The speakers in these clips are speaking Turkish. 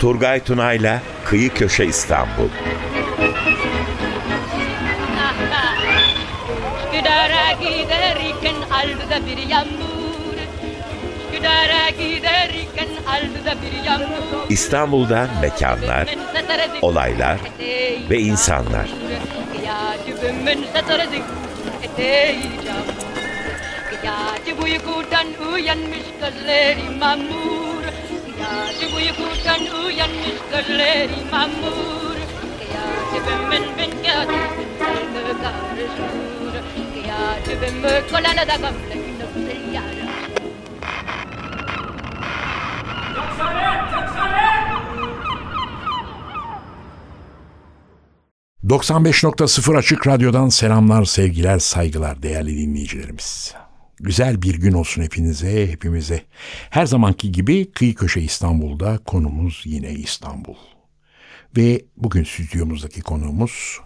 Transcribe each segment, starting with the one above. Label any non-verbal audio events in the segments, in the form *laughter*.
Turgay Tunay'la Kıyı Köşe İstanbul. Üsküdar'a giderken aldı bir yağmur. Üsküdar'a giderken aldı bir yağmur. İstanbul'dan mekanlar, olaylar ve insanlar. Yağcı uykudan uyanmış gözleri mamur Yağcı uykudan uyanmış gözleri mamur. Yağcımın bin kağıdı karışır Yağcımın kolana da günü yarışır 95.0 Açık Radyo'dan selamlar, sevgiler, saygılar değerli dinleyicilerimiz. Güzel bir gün olsun hepinize, hepimize. Her zamanki gibi Kıyı Köşe İstanbul'da konumuz yine İstanbul. Ve bugün stüdyomuzdaki konuğumuz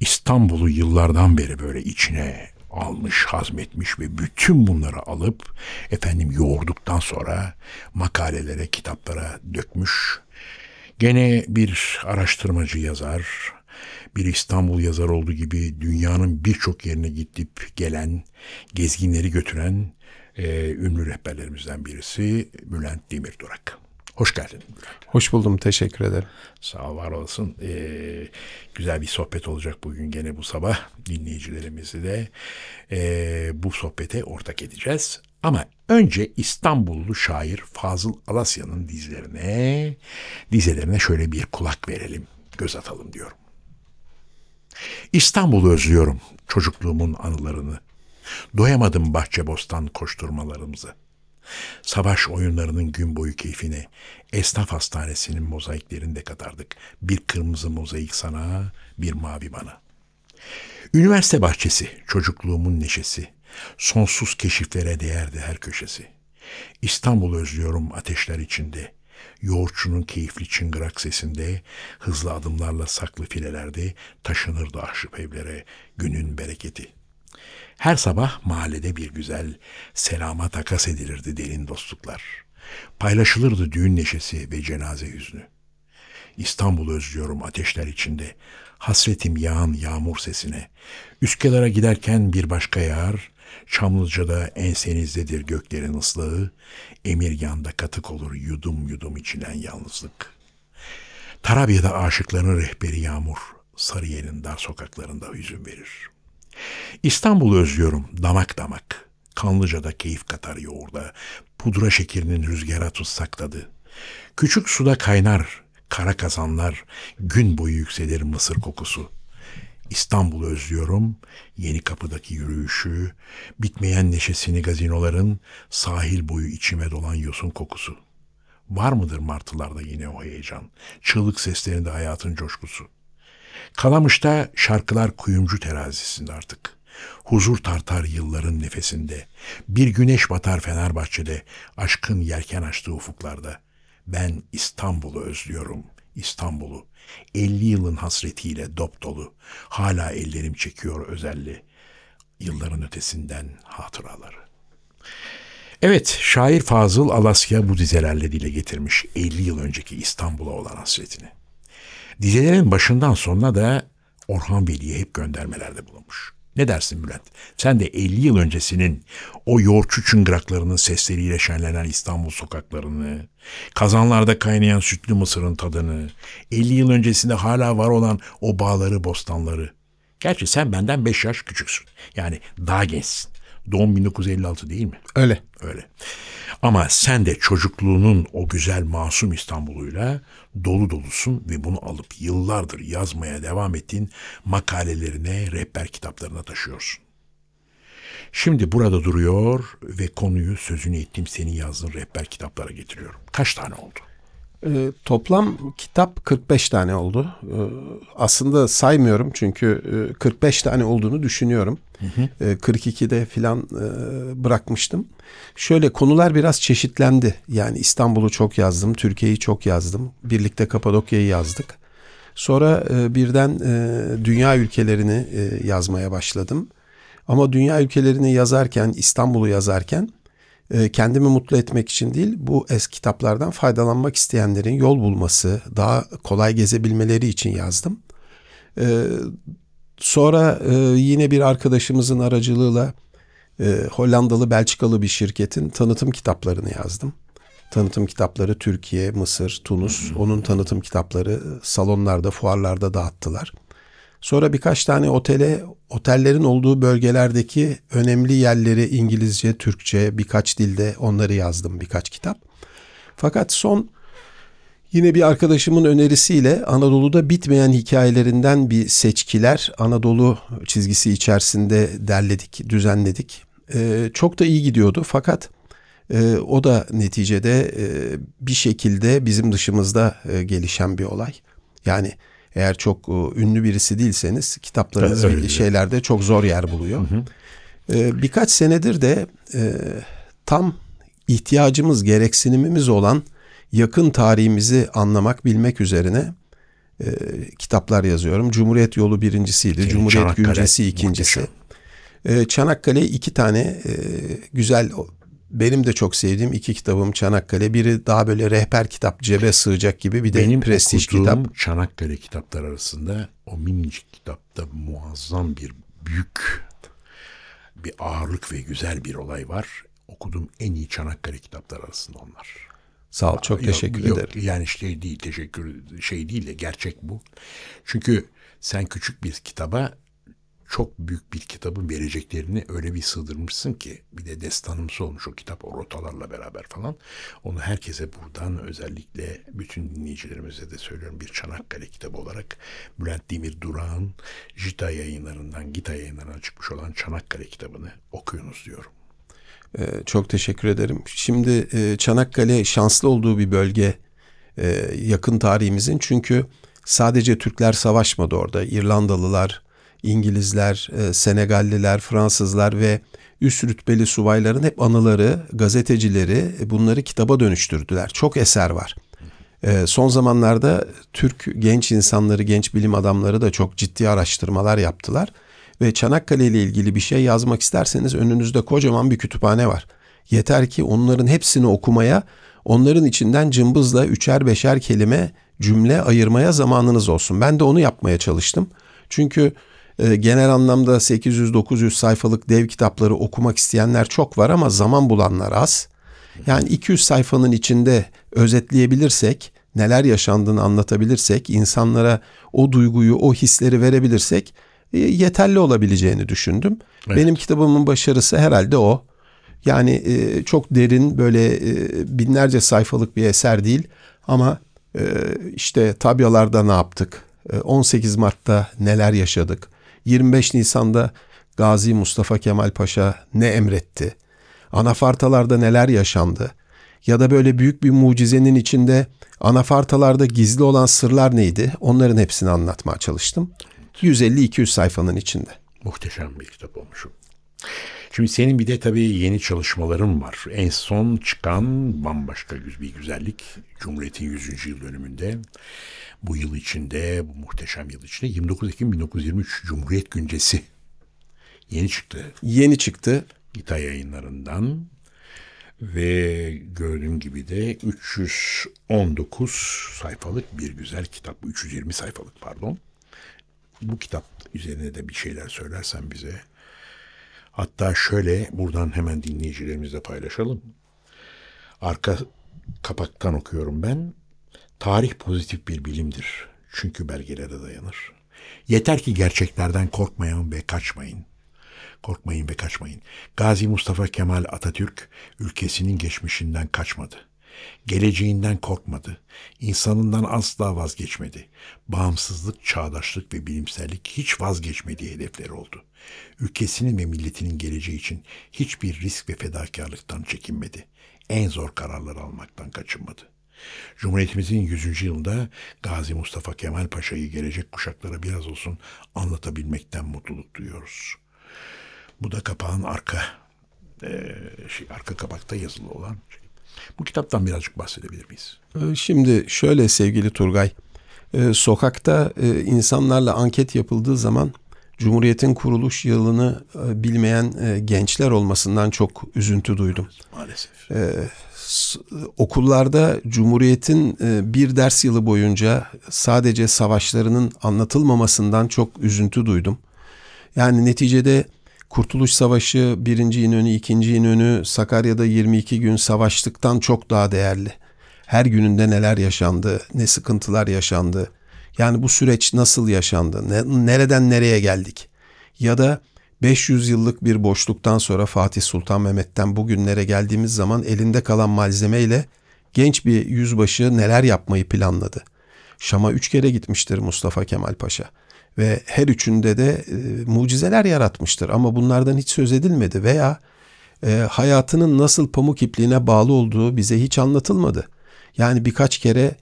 İstanbul'u yıllardan beri böyle içine almış, hazmetmiş ve bütün bunları alıp efendim yoğurduktan sonra makalelere, kitaplara dökmüş. Gene bir araştırmacı yazar, bir İstanbul yazar olduğu gibi dünyanın birçok yerine gidip gelen, gezginleri götüren e, ünlü rehberlerimizden birisi Bülent Demirdurak. Hoş geldin Bülent. Hoş buldum, teşekkür ederim. Sağ ol, var olasın. Ee, güzel bir sohbet olacak bugün gene bu sabah. Dinleyicilerimizi de e, bu sohbete ortak edeceğiz. Ama önce İstanbullu şair Fazıl Alasya'nın dizilerine, dizelerine şöyle bir kulak verelim, göz atalım diyorum. İstanbul'u özlüyorum, çocukluğumun anılarını. Doyamadım bahçe bostan koşturmalarımızı. Savaş oyunlarının gün boyu keyfine, esnaf hastanesinin mozaiklerinde katardık. Bir kırmızı mozaik sana, bir mavi bana. Üniversite bahçesi, çocukluğumun neşesi. Sonsuz keşiflere değerdi her köşesi. İstanbul özlüyorum ateşler içinde. Yoğurtçunun keyifli çıngırak sesinde, hızlı adımlarla saklı filelerde taşınırdı ahşap evlere günün bereketi.'' Her sabah mahallede bir güzel selama takas edilirdi derin dostluklar. Paylaşılırdı düğün neşesi ve cenaze hüznü. İstanbul özlüyorum ateşler içinde. Hasretim yağan yağmur sesine. Üsküdar'a giderken bir başka yağar. Çamlıca'da ensenizdedir göklerin ıslığı. Emirgan'da katık olur yudum yudum içilen yalnızlık. Tarabya'da aşıkların rehberi yağmur. Sarıyer'in dar sokaklarında hüzün verir.'' İstanbul'u özlüyorum damak damak. Kanlıca'da keyif katar yoğurda. Pudra şekerinin rüzgara tutsak tadı. Küçük suda kaynar kara kazanlar. Gün boyu yükselir mısır kokusu. İstanbul'u özlüyorum. Yeni kapıdaki yürüyüşü. Bitmeyen neşesini gazinoların. Sahil boyu içime dolan yosun kokusu. Var mıdır martılarda yine o heyecan? Çığlık seslerinde hayatın coşkusu.'' Kalamış'ta şarkılar kuyumcu terazisinde artık. Huzur tartar yılların nefesinde. Bir güneş batar Fenerbahçe'de, aşkın yelken açtığı ufuklarda. Ben İstanbul'u özlüyorum, İstanbul'u. Elli yılın hasretiyle dop dolu. Hala ellerim çekiyor özelli. Yılların ötesinden hatıraları. Evet, şair Fazıl Alasya bu dizelerle dile getirmiş 50 yıl önceki İstanbul'a olan hasretini. Dizelerin başından sonuna da Orhan Veli'ye hep göndermelerde bulunmuş. Ne dersin Bülent? Sen de 50 yıl öncesinin o yoğurtçu çıngıraklarının sesleriyle şenlenen İstanbul sokaklarını, kazanlarda kaynayan sütlü mısırın tadını, 50 yıl öncesinde hala var olan o bağları, bostanları. Gerçi sen benden 5 yaş küçüksün. Yani daha gençsin. Doğum 1956 değil mi? Öyle. Öyle. Ama sen de çocukluğunun o güzel masum İstanbul'uyla dolu dolusun ve bunu alıp yıllardır yazmaya devam ettiğin makalelerine, rehber kitaplarına taşıyorsun. Şimdi burada duruyor ve konuyu sözünü ettiğim senin yazdığın rehber kitaplara getiriyorum. Kaç tane oldu? E, toplam kitap 45 tane oldu. E, aslında saymıyorum çünkü e, 45 tane olduğunu düşünüyorum. Hı hı. E, 42'de filan e, bırakmıştım. Şöyle konular biraz çeşitlendi. Yani İstanbul'u çok yazdım, Türkiye'yi çok yazdım. Birlikte Kapadokya'yı yazdık. Sonra e, birden e, dünya ülkelerini e, yazmaya başladım. Ama dünya ülkelerini yazarken, İstanbul'u yazarken kendimi mutlu etmek için değil, bu eski kitaplardan faydalanmak isteyenlerin yol bulması, daha kolay gezebilmeleri için yazdım. E, sonra e, yine bir arkadaşımızın aracılığıyla e, Hollandalı, Belçikalı bir şirketin tanıtım kitaplarını yazdım. Tanıtım kitapları Türkiye, Mısır, Tunus. Onun tanıtım kitapları salonlarda, fuarlarda dağıttılar. Sonra birkaç tane otele, otellerin olduğu bölgelerdeki önemli yerleri İngilizce, Türkçe, birkaç dilde onları yazdım birkaç kitap. Fakat son yine bir arkadaşımın önerisiyle Anadolu'da bitmeyen hikayelerinden bir seçkiler Anadolu çizgisi içerisinde derledik, düzenledik. Ee, çok da iyi gidiyordu fakat e, o da neticede e, bir şekilde bizim dışımızda e, gelişen bir olay. Yani eğer çok e, ünlü birisi değilseniz kitaplarınız Evet, şeylerde çok zor yer buluyor. E, birkaç senedir de e, tam ihtiyacımız, gereksinimimiz olan yakın tarihimizi anlamak, bilmek üzerine e, kitaplar yazıyorum. Cumhuriyet Yolu birincisiydi, Cumhuriyet Çanakkale Güncesi ikincisi. muhteşem. E, Çanakkale iki tane e, güzel, benim de çok sevdiğim iki kitabım Çanakkale. Biri daha böyle rehber kitap, cebe sığacak gibi bir de Benim prestij kitap. Çanakkale kitaplar arasında o minicik kitapta muazzam bir büyük bir ağırlık ve güzel bir olay var. Okuduğum en iyi Çanakkale kitaplar arasında onlar. Sağ ol, çok Yok, teşekkür yok, ederim. Yani şey değil, teşekkür şey değil de gerçek bu. Çünkü sen küçük bir kitaba çok büyük bir kitabın vereceklerini öyle bir sığdırmışsın ki bir de destanımsı olmuş o kitap o rotalarla beraber falan. Onu herkese buradan özellikle bütün dinleyicilerimize de söylüyorum bir Çanakkale kitabı olarak Bülent Demir Durak'ın Jita yayınlarından Gita yayınlarından çıkmış olan Çanakkale kitabını okuyunuz diyorum. Ee, çok teşekkür ederim. Şimdi e, Çanakkale şanslı olduğu bir bölge e, yakın tarihimizin. Çünkü sadece Türkler savaşmadı orada. İrlandalılar, İngilizler, e, Senegalliler, Fransızlar ve üst rütbeli subayların hep anıları, gazetecileri e, bunları kitaba dönüştürdüler. Çok eser var. E, son zamanlarda Türk genç insanları, genç bilim adamları da çok ciddi araştırmalar yaptılar. Ve Çanakkale ile ilgili bir şey yazmak isterseniz önünüzde kocaman bir kütüphane var. Yeter ki onların hepsini okumaya, onların içinden cımbızla üçer beşer kelime cümle ayırmaya zamanınız olsun. Ben de onu yapmaya çalıştım. Çünkü genel anlamda 800-900 sayfalık dev kitapları okumak isteyenler çok var ama zaman bulanlar az. Yani 200 sayfanın içinde özetleyebilirsek, neler yaşandığını anlatabilirsek, insanlara o duyguyu, o hisleri verebilirsek e, yeterli olabileceğini düşündüm. Evet. Benim kitabımın başarısı herhalde o. Yani e, çok derin böyle e, binlerce sayfalık bir eser değil ama işte tabyalarda ne yaptık? E, 18 Mart'ta neler yaşadık? 25 Nisan'da Gazi Mustafa Kemal Paşa ne emretti? Anafartalarda neler yaşandı? Ya da böyle büyük bir mucizenin içinde anafartalarda gizli olan sırlar neydi? Onların hepsini anlatmaya çalıştım. 150-200 sayfanın içinde. Muhteşem bir kitap olmuş. Şimdi senin bir de tabii yeni çalışmaların var. En son çıkan bambaşka bir güzellik. Cumhuriyet'in 100. yıl dönümünde. Bu yıl içinde, bu muhteşem yıl içinde 29 Ekim 1923 Cumhuriyet Güncesi. Yeni çıktı. Yeni çıktı. Gita yayınlarından. Ve gördüğün gibi de 319 sayfalık bir güzel kitap. 320 sayfalık pardon. Bu kitap üzerine de bir şeyler söylersen bize. Hatta şöyle buradan hemen dinleyicilerimizle paylaşalım. Arka kapaktan okuyorum ben. Tarih pozitif bir bilimdir. Çünkü belgelere dayanır. Yeter ki gerçeklerden korkmayın ve kaçmayın. Korkmayın ve kaçmayın. Gazi Mustafa Kemal Atatürk ülkesinin geçmişinden kaçmadı. Geleceğinden korkmadı. İnsanından asla vazgeçmedi. Bağımsızlık, çağdaşlık ve bilimsellik hiç vazgeçmediği hedefleri oldu. Ülkesinin ve milletinin geleceği için hiçbir risk ve fedakarlıktan çekinmedi. En zor kararlar almaktan kaçınmadı. Cumhuriyetimizin 100. yılında Gazi Mustafa Kemal Paşa'yı gelecek kuşaklara biraz olsun anlatabilmekten mutluluk duyuyoruz. Bu da kapağın arka eee, şey, arka kapakta yazılı olan şey. Bu kitaptan birazcık bahsedebilir miyiz? Ee, Şimdi şöyle sevgili Turgay, e, sokakta e, insanlarla anket yapıldığı zaman Cumhuriyet'in kuruluş yılını e, bilmeyen e, gençler olmasından çok üzüntü duydum. Maalesef. S- Okullarda Cumhuriyet'in e, bir ders yılı boyunca sadece savaşlarının anlatılmamasından çok üzüntü duydum. Yani neticede Kurtuluş Savaşı, 1. İnönü, 2. İnönü, Sakarya'da 22 gün savaştıktan çok daha değerli. Her gününde neler yaşandı, ne sıkıntılar yaşandı. Yani bu süreç nasıl yaşandı, ne- nereden nereye geldik? Ya da 500 yıllık bir boşluktan sonra Fatih Sultan Mehmet'ten bugünlere geldiğimiz zaman elinde kalan malzemeyle genç bir yüzbaşı neler yapmayı planladı. Şam'a üç kere gitmiştir Mustafa Kemal Paşa ve her üçünde de e, mucizeler yaratmıştır ama bunlardan hiç söz edilmedi veya e, hayatının nasıl pamuk ipliğine bağlı olduğu bize hiç anlatılmadı. Yani birkaç kere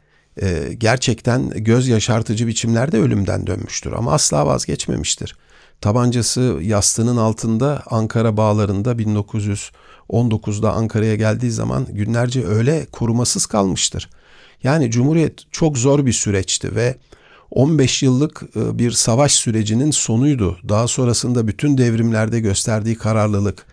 e, gerçekten göz yaşartıcı biçimlerde ölümden dönmüştür ama asla vazgeçmemiştir. Tabancası yastığının altında Ankara bağlarında 1919'da Ankara'ya geldiği zaman günlerce öyle korumasız kalmıştır. Yani Cumhuriyet çok zor bir süreçti ve 15 yıllık e, bir savaş sürecinin sonuydu. Daha sonrasında bütün devrimlerde gösterdiği kararlılık.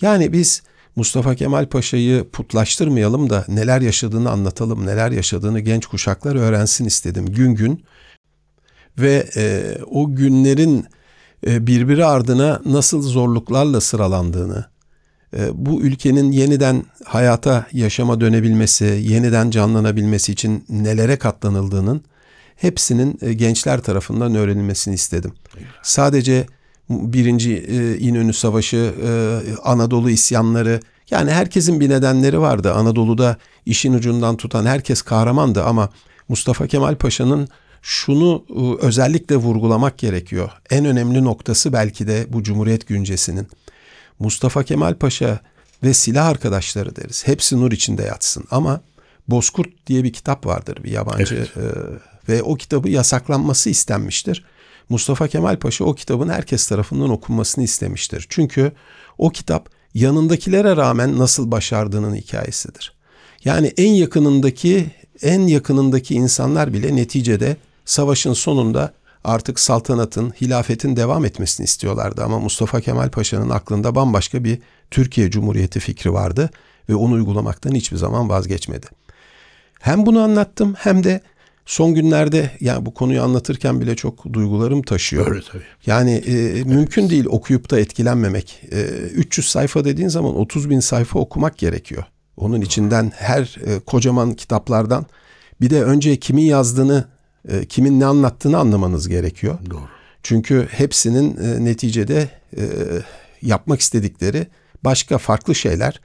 Yani biz Mustafa Kemal Paşa'yı putlaştırmayalım da neler yaşadığını anlatalım, neler yaşadığını genç kuşaklar öğrensin istedim gün gün. Ve e, o günlerin e, birbiri ardına nasıl zorluklarla sıralandığını, e, bu ülkenin yeniden hayata, yaşama dönebilmesi, yeniden canlanabilmesi için nelere katlanıldığının hepsinin e, gençler tarafından öğrenilmesini istedim. Sadece birinci e, İnönü Savaşı, e, Anadolu isyanları, yani herkesin bir nedenleri vardı. Anadolu'da işin ucundan tutan herkes kahramandı ama Mustafa Kemal Paşa'nın şunu e, özellikle vurgulamak gerekiyor. En önemli noktası belki de bu Cumhuriyet güncesinin. Mustafa Kemal Paşa ve silah arkadaşları deriz. Hepsi nur içinde yatsın ama Bozkurt diye bir kitap vardır bir yabancı Evet. e, ve o kitabı yasaklanması istenmiştir. Mustafa Kemal Paşa o kitabın herkes tarafından okunmasını istemiştir. Çünkü o kitap yanındakilere rağmen nasıl başardığının hikayesidir. Yani en yakınındaki en yakınındaki insanlar bile neticede savaşın sonunda artık saltanatın, hilafetin devam etmesini istiyorlardı ama Mustafa Kemal Paşa'nın aklında bambaşka bir Türkiye Cumhuriyeti fikri vardı ve onu uygulamaktan hiçbir zaman vazgeçmedi. Hem bunu anlattım hem de son günlerde yani bu konuyu anlatırken bile çok duygularım taşıyor. Öyle tabii. Yani e, mümkün değil okuyup da etkilenmemek. E, 300 sayfa dediğin zaman 30 bin sayfa okumak gerekiyor. Onun içinden her e, kocaman kitaplardan bir de önce kimin yazdığını, e, kimin ne anlattığını anlamanız gerekiyor. Doğru. Çünkü hepsinin e, neticede e, yapmak istedikleri başka farklı şeyler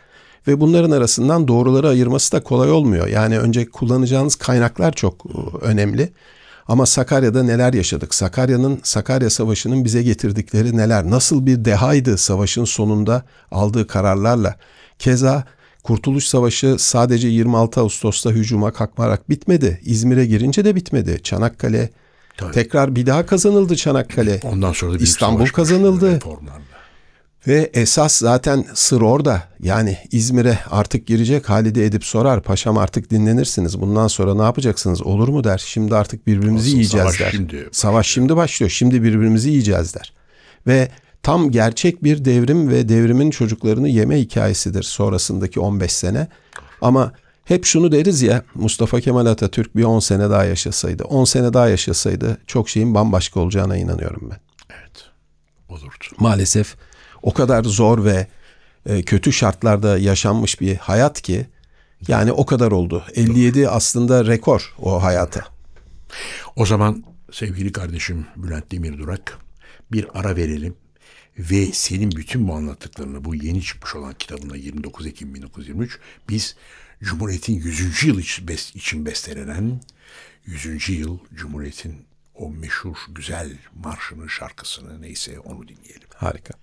ve bunların arasından doğruları ayırması da kolay olmuyor. Yani önce kullanacağınız kaynaklar çok e, önemli. Ama Sakarya'da neler yaşadık? Sakarya'nın Sakarya Savaşı'nın bize getirdikleri neler? Nasıl bir dehaydı savaşın sonunda aldığı kararlarla? Keza Kurtuluş Savaşı sadece 26 Ağustos'ta hücuma kalkmarak bitmedi. İzmir'e girince de bitmedi. Çanakkale Tabii. tekrar bir daha kazanıldı Çanakkale. Ondan sonra da İstanbul kazanıldı. reformlarla. Ve esas zaten sır orada. Yani İzmir'e artık girecek Halide Edip sorar. Paşam artık dinlenirsiniz. Bundan sonra ne yapacaksınız? Olur mu der. Şimdi artık birbirimizi Asıl yiyeceğiz savaş der. şimdi başlıyor. savaş şimdi başlıyor. Şimdi birbirimizi yiyeceğiz der. Ve tam gerçek bir devrim ve devrimin çocuklarını yeme hikayesidir sonrasındaki 15 sene. Ama hep şunu deriz ya Mustafa Kemal Atatürk bir 10 sene daha yaşasaydı, 10 sene daha yaşasaydı çok şeyin bambaşka olacağına inanıyorum ben Evet. Olurdu. maalesef o kadar zor ve e, kötü şartlarda yaşanmış bir hayat ki yani o kadar oldu. 57 aslında rekor o hayata. O zaman sevgili kardeşim Bülent Demir Durak bir ara verelim ve senin bütün bu anlattıklarını bu yeni çıkmış olan kitabına 29 Ekim 1923 biz Cumhuriyet'in 100. yıl için, bes- için bestelenen 100. yıl Cumhuriyet'in o meşhur güzel marşını, şarkısını neyse onu dinleyelim. Harika.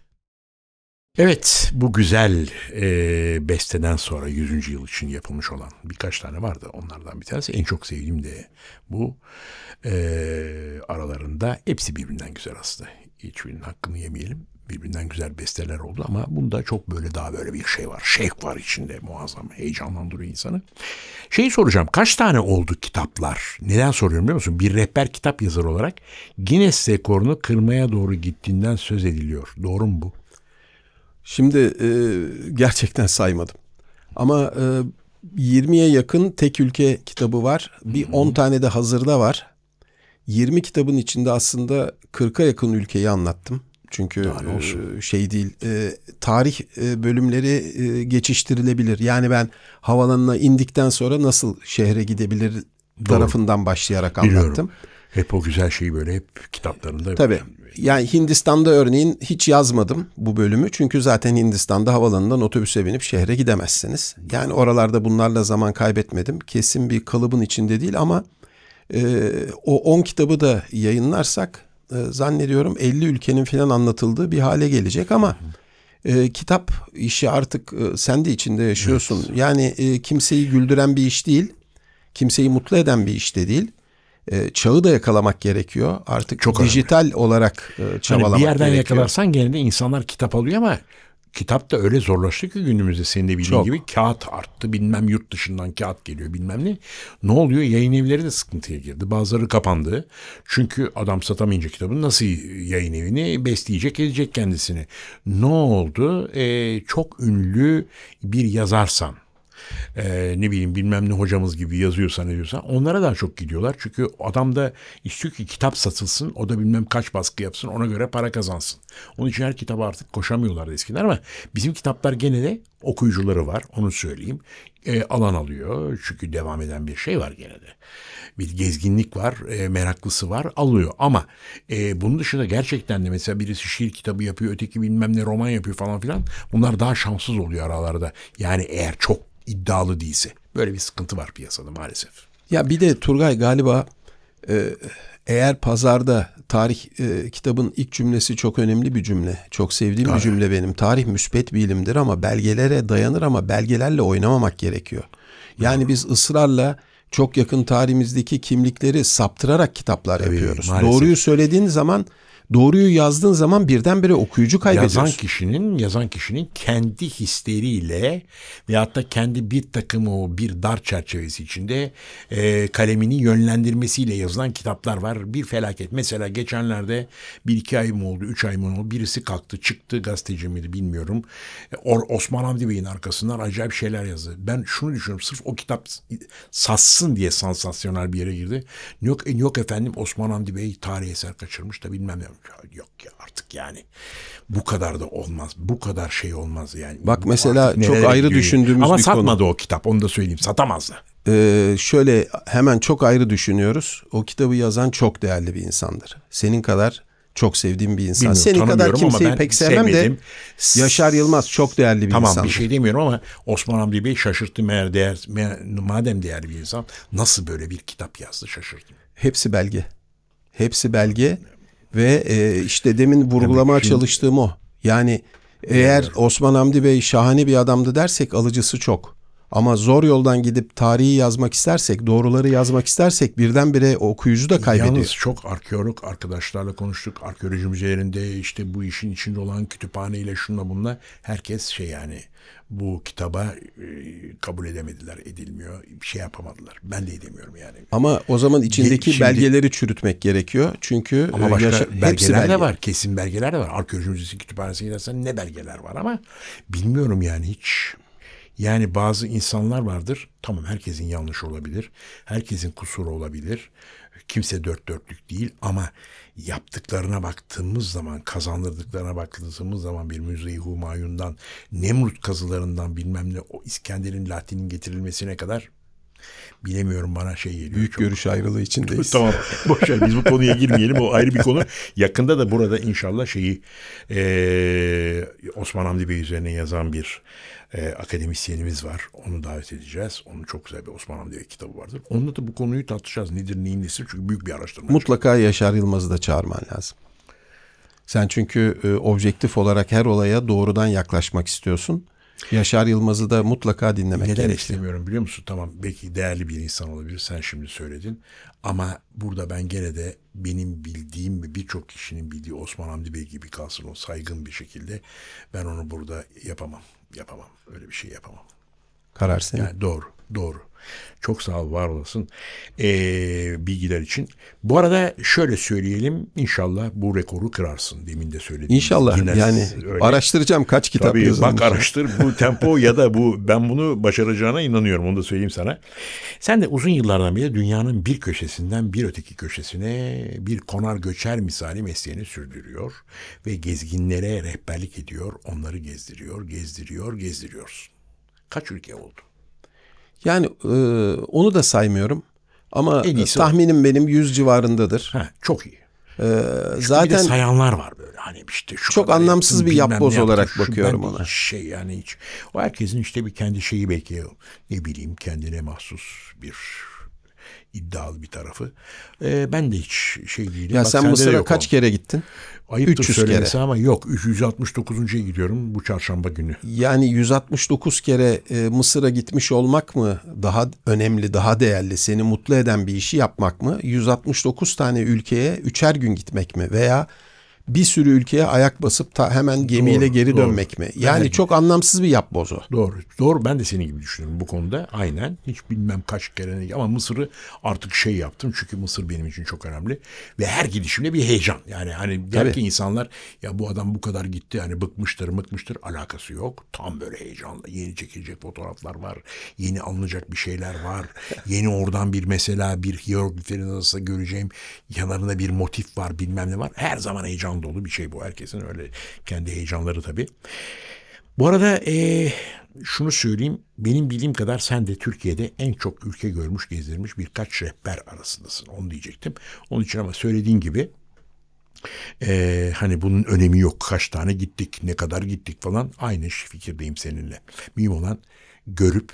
Evet bu güzel e, besteden sonra 100. yıl için yapılmış olan birkaç tane vardı. Onlardan bir tanesi en çok sevdiğim de bu. E, aralarında hepsi birbirinden güzel aslında. Hiçbirinin hakkını yemeyelim. Birbirinden güzel besteler oldu ama bunda çok böyle daha böyle bir şey var. Şevk var içinde muazzam. Heyecanlandırıyor insanı. Şeyi soracağım. Kaç tane oldu kitaplar? Neden soruyorum biliyor musun? Bir rehber kitap yazarı olarak Guinness rekorunu kırmaya doğru gittiğinden söz ediliyor. Doğru mu bu? Şimdi e, gerçekten saymadım. Ama e, 20'ye yakın tek ülke kitabı var. Bir 10 tane de hazırda var. 20 kitabın içinde aslında 40'a yakın ülkeyi anlattım. Çünkü olsun? e, şey değil, e, tarih e, bölümleri geçiştirilebilir. Yani ben havalanına indikten sonra nasıl şehre gidebilir tarafından başlayarak Biliyorum. anlattım. Hep o güzel şeyi böyle hep kitaplarında. Tabii. Yani Hindistan'da örneğin hiç yazmadım bu bölümü. Çünkü zaten Hindistan'da havalanından otobüse binip şehre gidemezsiniz. Yani oralarda bunlarla zaman kaybetmedim. Kesin bir kalıbın içinde değil ama e, o 10 kitabı da yayınlarsak e, zannediyorum 50 ülkenin falan anlatıldığı bir hale gelecek ama e, kitap işi artık e, sen de içinde yaşıyorsun. Yani e, kimseyi güldüren bir iş değil. Kimseyi mutlu eden bir iş de değil. E, çağı da yakalamak gerekiyor. Artık Çok önemli. dijital olarak e, Hani çabalamak bir yerden gerekiyor. yakalarsan gene de insanlar kitap alıyor ama kitap da öyle zorlaştı ki günümüzde senin de bildiğin Çok. gibi kağıt arttı bilmem yurt dışından kağıt geliyor bilmem ne. Ne oluyor yayın evleri de sıkıntıya girdi bazıları kapandı. Çünkü adam satamayınca kitabını nasıl yayın evini besleyecek edecek kendisini. Ne oldu Ee, çok ünlü bir yazarsan e, ne bileyim bilmem ne hocamız gibi yazıyorsa ne diyorsa onlara daha çok gidiyorlar. Çünkü adam da istiyor ki kitap satılsın o da bilmem kaç baskı yapsın ona göre para kazansın. Onun için her kitaba artık koşamıyorlar eskiden ama bizim kitaplar gene de okuyucuları var onu söyleyeyim. E, alan alıyor çünkü devam eden bir şey var gene de. Bir gezginlik var, e, meraklısı var, alıyor. Ama e, bunun dışında gerçekten de mesela birisi şiir kitabı yapıyor, öteki bilmem ne roman yapıyor falan filan. Bunlar daha şanssız oluyor aralarda. Yani eğer çok iddialı değilse. Böyle bir sıkıntı var piyasada maalesef. Ya bir de Turgay galiba e, eğer pazarda tarih e, kitabın ilk cümlesi çok önemli bir cümle. Çok sevdiğim bir cümle benim. Tarih müspet bir ilimdir ama belgelere dayanır ama belgelerle oynamamak gerekiyor. Yani biz ısrarla çok yakın tarihimizdeki kimlikleri saptırarak kitaplar yapıyoruz. maalesef. Doğruyu söylediğin zaman, doğruyu yazdığın zaman birdenbire okuyucu kaybediyorsun. Yazan kişinin yazan kişinin kendi hisleriyle veyahut da kendi bir takım o bir dar çerçevesi içinde e, kalemini yönlendirmesiyle yazılan kitaplar var. Bir felaket. Mesela geçenlerde bir iki ay mı oldu, üç ay mı oldu? Birisi kalktı, çıktı gazeteci miydi bilmiyorum. E, Or- Osman Hamdi Bey'in arkasından acayip şeyler yazdı. Ben şunu düşünüyorum. Sırf o kitap satsın diye sansasyonel bir yere girdi. Yok, e, yok efendim Osman Hamdi Bey tarih eser kaçırmış da bilmem ne. Yok ya artık yani. Bu kadar da olmaz. Bu kadar şey olmaz yani. Bak mesela çok ayrı gidiyor? düşündüğümüz Ama bir konu. satmadı o kitap onu da söyleyeyim. Satamazdı. Ee, şöyle hemen çok ayrı düşünüyoruz. O kitabı yazan çok değerli bir insandır. Senin kadar çok sevdiğim bir insan. Bilmiyorum, Senin kadar ama kimseyi pek sevmem sevmedim. de Yaşar Yılmaz çok değerli bir Tamam insandır. bir şey demiyorum ama Osman Hamdi Bey şaşırttı meğer değer, meğer, madem değerli bir insan nasıl böyle bir kitap yazdı şaşırdım. Hepsi belge. Hepsi belge ve e, işte demin vurgulamaya şimdi- çalıştığım o. Yani eğer Osman Hamdi Bey şahane bir adamdı dersek alıcısı çok. Ama zor yoldan gidip tarihi yazmak istersek, doğruları yazmak istersek birdenbire okuyucu da kaybediyor. Yalnız çok arkeolog arkadaşlarla konuştuk. Arkeoloji müzelerinde işte bu işin içinde olan kütüphaneyle şunla bunla herkes şey yani bu kitaba e, kabul edemediler, edilmiyor. Bir şey yapamadılar. Ben de edemiyorum yani. Ama o zaman içindeki Şimdi- belgeleri çürütmek gerekiyor. Çünkü Ama e, başka yaşa- hepsi belgeler belge. de var. Kesin belgeler de var. Arkeoloji Müzesi kütüphanesine gidersen ne belgeler var ama bilmiyorum yani hiç. Yani bazı insanlar vardır. Tamam herkesin yanlış olabilir. Herkesin kusuru olabilir. Kimse dört dörtlük değil ama yaptıklarına baktığımız zaman, kazandırdıklarına baktığımız zaman bir Müze-i Humayun'dan, Nemrut kazılarından bilmem ne o İskender'in Latin'in getirilmesine kadar bilemiyorum bana şey geliyor. Büyük Çok- görüş ayrılığı içindeyiz. *laughs* tamam. Boş ver biz bu konuya girmeyelim. O ayrı bir konu. Yakında da burada inşallah şeyi eee, Osman Hamdi Bey üzerine yazan bir eee, akademisyenimiz var. Onu davet edeceğiz. Onun çok güzel bir Osman Hamdi Bey kitabı vardır. Onunla da bu konuyu tartışacağız. Nedir neyin nesi? Çünkü büyük bir araştırma. Mutlaka Yaşar Yılmaz'ı da çağırman lazım. Sen çünkü e, objektif olarak her olaya doğrudan yaklaşmak istiyorsun. Yaşar Yılmaz'ı da mutlaka dinlemek Neden gerekiyor. istemiyorum biliyor musun? Tamam belki değerli bir insan olabilir. Sen şimdi söyledin. Ama burada ben gene de benim bildiğim ve birçok kişinin bildiği Osman Hamdi Bey gibi kalsın o saygın bir şekilde. Ben onu burada yapamam. Yapamam. Öyle bir şey yapamam. Karar senin. Yani doğru, doğru. Çok sağ ol, var olasın ee, bilgiler için. Bu arada şöyle söyleyelim, inşallah bu rekoru kırarsın. Demin de söyledim. İnşallah yani araştıracağım kaç kitap Tabii yazılmış. bak araştır bu tempo ya da bu ben bunu başaracağına inanıyorum onu da söyleyeyim sana. Sen de uzun yıllardan beri dünyanın bir köşesinden bir öteki köşesine bir konar göçer misali mesleğini sürdürüyor ve gezginlere rehberlik ediyor, onları gezdiriyor, gezdiriyor, gezdiriyorsun. Kaç ülke oldu? Yani e, onu da saymıyorum. Ama iyisi o. tahminim benim 100 civarındadır. Ha, çok iyi. E, Bir de zaten sayanlar var böyle hani işte şu Çok anlamsız yaptım, bir yapboz yaptım, olarak şu bakıyorum ona. Şey yani hiç. O herkesin işte bir kendi şeyi belki ne bileyim kendine mahsus bir iddialı bir tarafı. Ee, ben de hiç şey değilim. ya Bak sen Mısır'a kaç o. kere gittin? Ayıptır 300 söylemesi kere. ama yok 369'uncuya gidiyorum bu çarşamba günü. Yani 169 kere e, Mısır'a gitmiş olmak mı daha önemli, daha değerli, seni mutlu eden bir işi yapmak mı? 169 tane ülkeye üçer gün gitmek mi? Veya bir sürü ülkeye ayak basıp ta hemen gemiyle Doğru, geri doğru. dönmek mi? Yani Evet. çok anlamsız bir yapboz o. Doğru. Doğru ben de senin gibi düşünüyorum bu konuda. Aynen. Hiç bilmem kaç kere ama Mısır'ı artık şey yaptım. Çünkü Mısır benim için çok önemli. Ve her gidişimde bir heyecan. Yani hani der ki insanlar ya bu adam bu kadar gitti hani bıkmıştır mıkmıştır alakası yok. Tam böyle heyecanla yeni çekilecek fotoğraflar var. Yeni alınacak bir şeyler var. *laughs* yeni oradan bir mesela bir hierogliflerin arasında göreceğim yanlarında bir motif var bilmem ne var. Her zaman heyecan dolu bir şey bu. Herkesin öyle kendi heyecanları tabii. Bu arada eee, şunu söyleyeyim. Benim bildiğim kadar sen de Türkiye'de en çok ülke görmüş, gezdirmiş birkaç rehber arasındasın. Onu diyecektim. Onun için ama söylediğin gibi eee, hani bunun önemi yok. Kaç tane gittik, ne kadar gittik falan. Aynı fikirdeyim seninle. Mühim olan görüp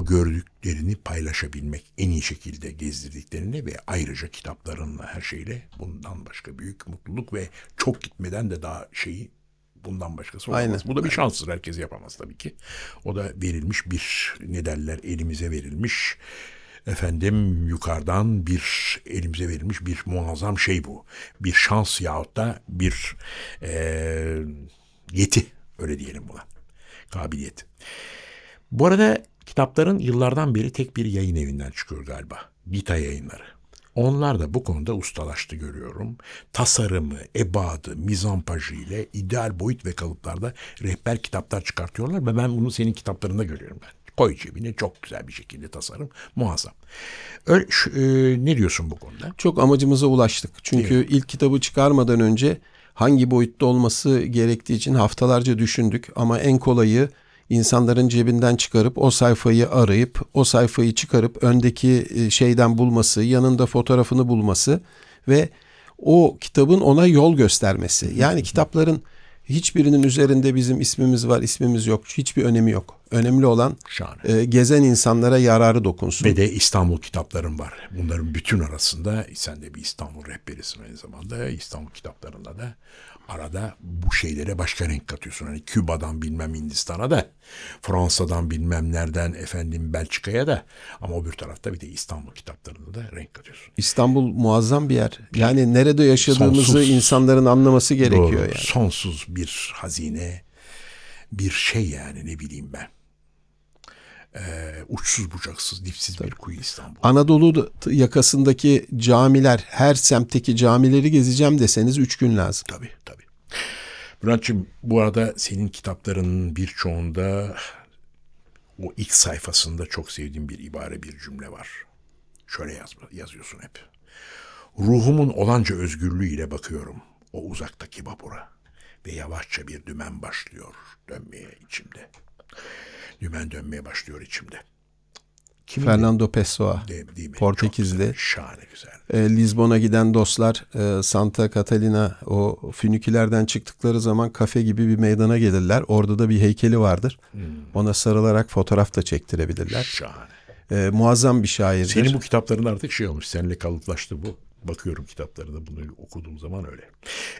gördüklerini paylaşabilmek en iyi şekilde gezdirdiklerini ve ayrıca kitaplarınla her şeyle bundan başka büyük mutluluk ve çok gitmeden de daha şeyi bundan başkası olamaz. Aynen. Bu da bir şanstır. Herkes yapamaz tabii ki. O da verilmiş bir ne derler elimize verilmiş efendim yukarıdan bir elimize verilmiş bir muazzam şey bu. Bir şans yahut da bir eee, yeti öyle diyelim buna. Kabiliyet. Bu arada kitapların yıllardan beri tek bir yayın evinden çıkıyor galiba. Gita yayınları. Onlar da bu konuda ustalaştı görüyorum. Tasarımı, ebadı, mizampajı ile ideal boyut ve kalıplarda rehber kitaplar çıkartıyorlar ve ben bunu senin kitaplarında görüyorum ben. Koy cebine çok güzel bir şekilde tasarım muazzam. Öyle, şu, e, ne diyorsun bu konuda? Çok amacımıza ulaştık. Çünkü ilk kitabı çıkarmadan önce hangi boyutta olması gerektiği için haftalarca düşündük. Ama en kolayı insanların cebinden çıkarıp o sayfayı arayıp o sayfayı çıkarıp öndeki e, şeyden bulması, yanında fotoğrafını bulması ve o kitabın ona yol göstermesi. Yani kitapların hiçbirinin üzerinde bizim ismimiz var, ismimiz yok. Hiçbir önemi yok. Önemli olan Şahane. e, gezen insanlara yararı dokunsun. Ve de İstanbul kitaplarım var. Bunların bütün arasında sen de bir İstanbul rehberisin aynı zamanda. İstanbul kitaplarında da arada bu şeylere başka renk katıyorsun. Hani Küba'dan bilmem Hindistan'a da Fransa'dan bilmem nereden efendim Belçika'ya da ama o bir tarafta bir de İstanbul kitaplarında da renk katıyorsun. İstanbul muazzam bir yer. Yani nerede yaşadığımızı Sonsuz. insanların anlaması gerekiyor Doğru. yani. Sonsuz bir hazine, bir şey yani ne bileyim ben. Ee, uçsuz bucaksız, dipsiz bir kuyu İstanbul. Anadolu yakasındaki camiler, her semtteki camileri gezeceğim deseniz 3 gün lazım. Tabii tabii. Bülent'ciğim bu arada senin kitaplarının birçoğunda o ilk sayfasında çok sevdiğim bir ibare bir cümle var. Şöyle yazma, yazıyorsun hep. Ruhumun olanca özgürlüğüyle bakıyorum o uzaktaki vapura ve yavaşça bir dümen başlıyor dönmeye içimde. Dümen dönmeye başlıyor içimde. Kimin Fernando Pessoa, de- değil mi? Portekizli. Çok güzel, şahane güzel. e, Lizbon'a giden dostlar e, Santa Catalina o fünikülerden çıktıkları zaman kafe gibi bir meydana gelirler. Orada da bir heykeli vardır. Hmm. Ona sarılarak fotoğraf da çektirebilirler. Şahane. E, muazzam bir şairdir. Senin bu kitapların artık şey olmuş. Seninle kalıplaştı bu. Bakıyorum kitaplarına bunu okuduğum zaman öyle.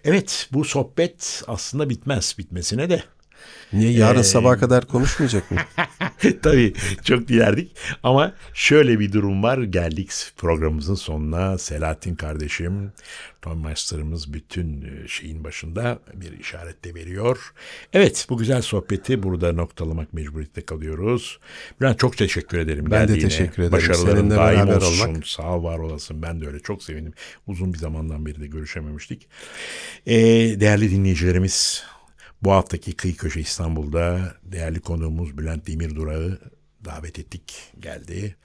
Evet bu sohbet aslında bitmez. Bitmesine de Niye yarın Ee, sabaha kadar konuşmayacak mı? *laughs* Tabii çok dilerdik ama şöyle bir durum var. Geldik programımızın sonuna. Selahattin kardeşim, Tom Master'ımız bütün e, şeyin başında bir işaret de veriyor. Evet bu güzel sohbeti burada noktalamak mecburiyette kalıyoruz. Bülent çok teşekkür ederim Ben de geldiğine. teşekkür ederim. Başarıların Seninle daim olsun. olmak. Sağ ol var olasın. Ben de öyle çok sevindim. Uzun bir zamandan beri de görüşememiştik. Ee, değerli dinleyicilerimiz bu haftaki Kıyı Köşe İstanbul'da değerli konuğumuz Bülent Demirdura'yı davet ettik geldi.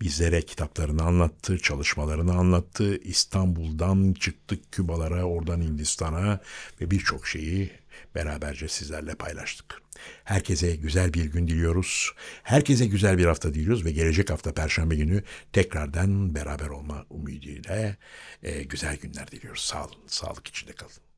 Bizlere kitaplarını anlattı, çalışmalarını anlattı. İstanbul'dan çıktık Kübalara, oradan Hindistan'a ve birçok şeyi beraberce sizlerle paylaştık. Herkese güzel bir gün diliyoruz. Herkese güzel bir hafta diliyoruz ve gelecek hafta Perşembe günü tekrardan beraber olma umuduyla e, güzel günler diliyoruz. Sağ olun, sağlık içinde kalın.